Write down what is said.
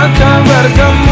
akan berkembang